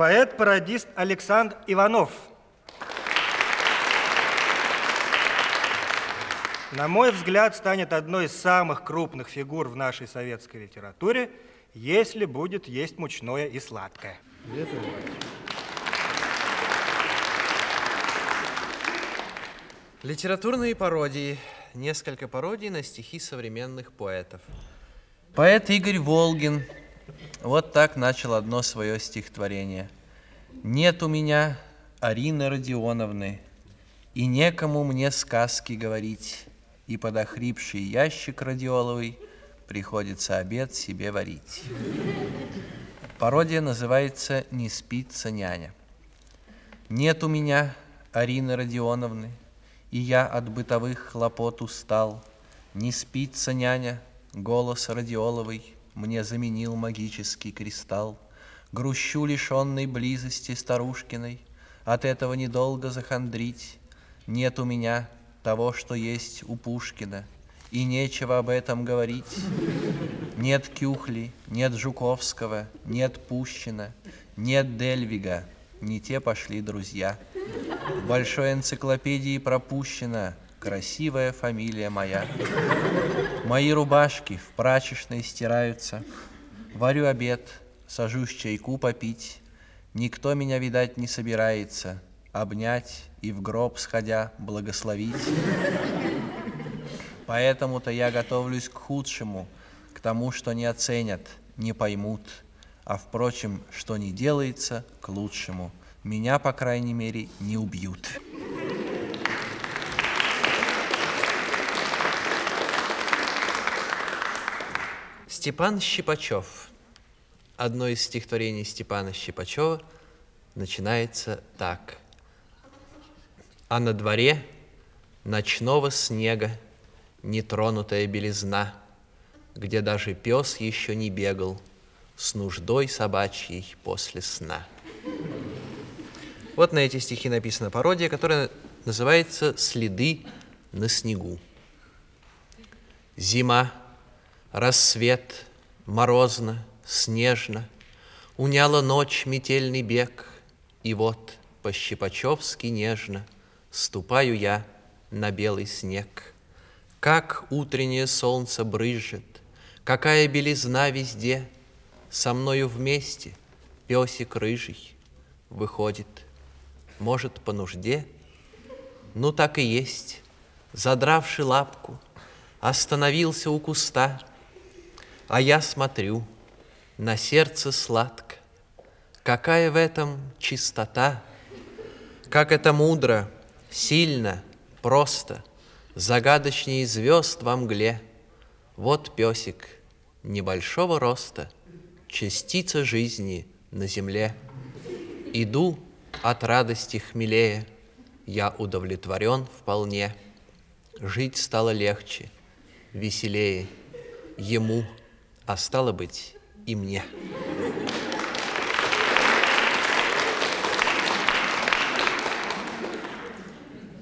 Поэт-пародист Александр Иванов. На мой взгляд, станет одной из самых крупных фигур в нашей советской литературе, если будет есть мучное и сладкое. Литературные пародии. Несколько пародий на стихи современных поэтов. Поэт Игорь Волгин вот так начал одно свое стихотворение. «Нет у меня Арины Родионовны, и некому мне сказки говорить, и под охрипший ящик радиоловый приходится обед себе варить». Пародия называется «Не спится няня». Нет у меня Арины Родионовны, и я от бытовых хлопот устал. Не спится няня, голос радиоловый Мне заменил магический кристалл. Грущу лишенной близости старушкиной, От этого недолго захандрить. Нет у меня того, что есть у Пушкина, И нечего об этом говорить. Нет Кюхли, нет Жуковского, нет Пущина, Нет Дельвига, не те пошли друзья. В большой энциклопедии пропущена красивая фамилия моя. Мои рубашки в прачечной стираются. Варю обед, сажусь чайку попить. Никто меня, видать, не собирается обнять и в гроб сходя благословить. Поэтому-то я готовлюсь к худшему, к тому, что не оценят, не поймут, а, впрочем, что не делается, к лучшему. Меня, по крайней мере, не убьют. Степан Щипачев. Одно из стихотворений Степана Щипачева начинается так. А на дворе ночного снега нетронутая белизна, где даже пес еще не бегал с нуждой собачьей после сна. Вот на эти стихи написана пародия, которая называется «Следы на снегу». Зима, рассвет, морозно, снежно, Уняла ночь метельный бег, И вот по-щипачевски нежно Ступаю я на белый снег. Как утреннее солнце брызжет, Какая белизна везде, Со мною вместе песик рыжий Выходит, может, по нужде? Ну, так и есть, задравши лапку, Остановился у куста, А я смотрю, на сердце сладко, Какая в этом чистота, Как это мудро, сильно, просто, Загадочнее звезд во мгле. Вот песик небольшого роста, Частица жизни на земле. Иду от радости хмелее, Я удовлетворен вполне. Жить стало легче, веселее Ему, а стало быть и мне.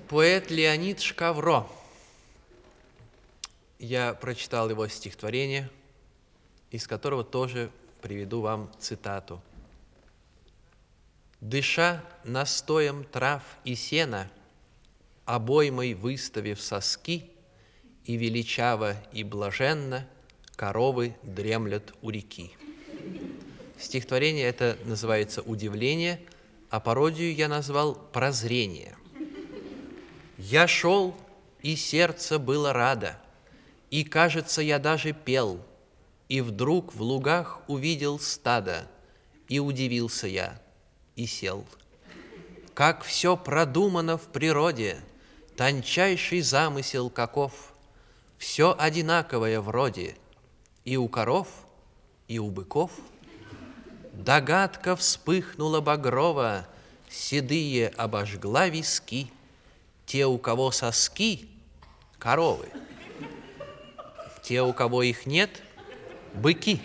Поэт Леонид Шкавро. Я прочитал его стихотворение, из которого тоже приведу вам цитату. «Дыша настоем трав и сена, обоймой выставив соски, и величаво и блаженно коровы дремлят у реки». Стихотворение это называется «Удивление», а пародию я назвал «Прозрение». Я шел, и сердце было радо, и, кажется, я даже пел, и вдруг в лугах увидел стадо, и удивился я, и сел. Как все продумано в природе, тончайший замысел каков, все одинаковое вроде, и у коров, и у быков. Догадка вспыхнула багрова, седые обожгла виски, те, у кого соски, коровы, те, у кого их нет, быки.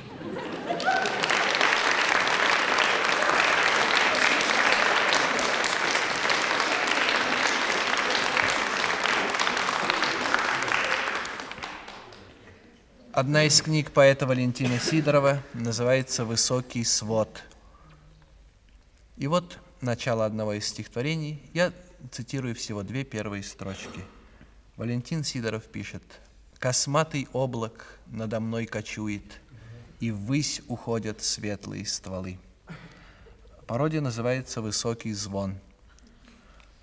Одна из книг поэта Валентина Сидорова называется «Высокий свод». И вот начало одного из стихотворений. Я цитирую всего две первые строчки. Валентин Сидоров пишет. «Косматый облак надо мной кочует, и ввысь уходят светлые стволы». Пародия называется «Высокий звон».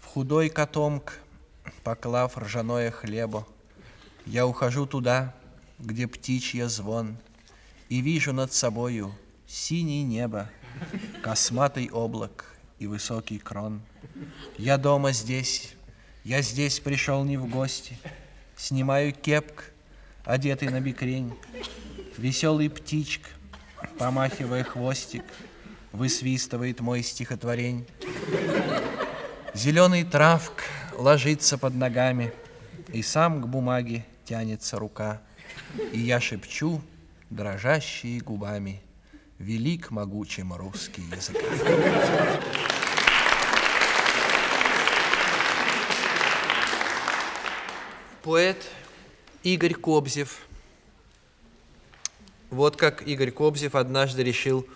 В худой котомк, поклав ржаное хлебо, Я ухожу туда, где птичья звон, И вижу над собою синее небо, Косматый облак и высокий крон. Я дома здесь, я здесь пришел не в гости, Снимаю кепк, одетый на бикрень, Веселый птичк, помахивая хвостик, Высвистывает мой стихотворень. Зеленый травк ложится под ногами, И сам к бумаге тянется рука, И я шепчу, дрожащие губами, Велик могучим русский язык. Поэт Игорь Кобзев. Вот как Игорь Кобзев однажды решил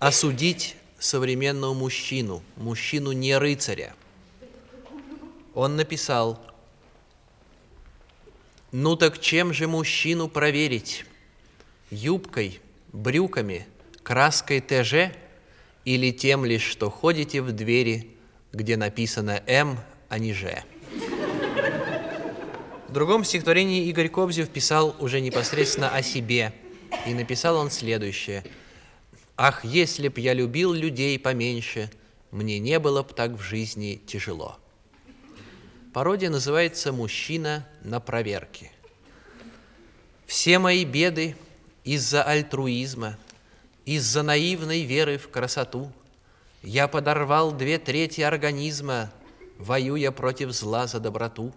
осудить современного мужчину, мужчину не рыцаря. Он написал, «Ну так чем же мужчину проверить? Юбкой, брюками, краской ТЖ или тем лишь, что ходите в двери, где написано «М», а не «Ж»?» В другом стихотворении Игорь Кобзев писал уже непосредственно о себе, и написал он следующее. «Ах, если б я любил людей поменьше, мне не было б так в жизни тяжело». Пародия называется «Мужчина на проверке». Все мои беды из-за альтруизма, из-за наивной веры в красоту. Я подорвал две трети организма, воюя против зла за доброту.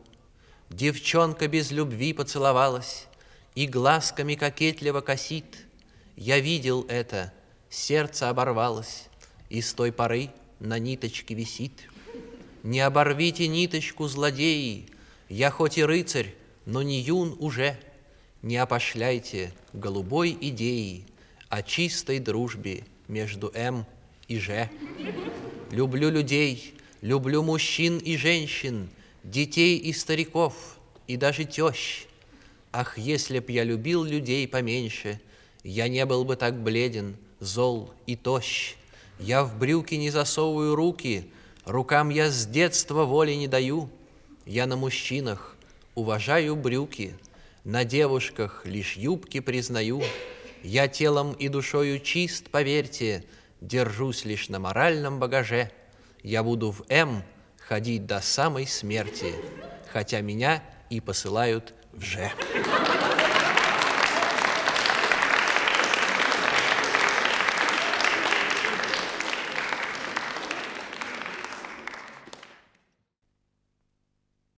Девчонка без любви поцеловалась и глазками кокетливо косит. Я видел это, сердце оборвалось, и с той поры на ниточке висит. Не оборвите ниточку, злодеи, я хоть и рыцарь, но не юн уже. Не опошляйте голубой идеи о чистой дружбе между М и Ж. Люблю людей, люблю мужчин и женщин, детей и стариков, и даже тещ. Ах, если б я любил людей поменьше, я не был бы так бледен, зол и тощ. Я в брюки не засовываю руки, рукам я с детства воли не даю. Я на мужчинах уважаю брюки, на девушках лишь юбки признаю. Я телом и душою чист, поверьте, держусь лишь на моральном багаже. Я буду в М ходить до самой смерти, хотя меня и посылают в Ж.